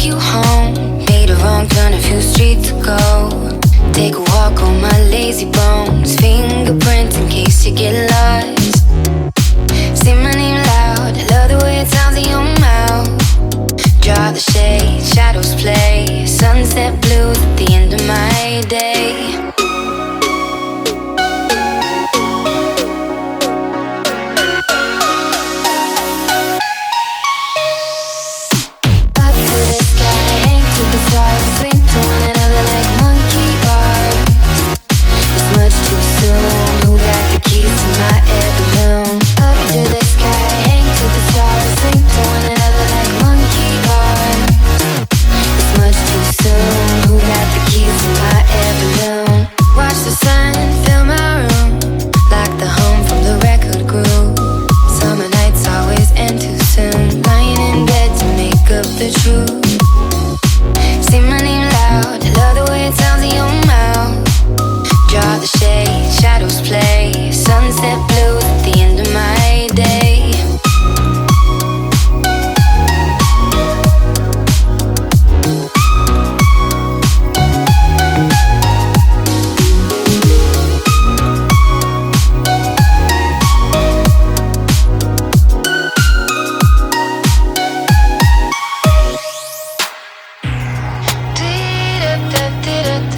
took you home. Made a wrong turn, a few streets to go. Take a walk on my lazy bones. Fingerprints in case you get lost. Say my name loud. I love the way it sounds in your mouth. Draw the shade, shadows play. Sunset blue at the end of my day.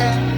Yeah.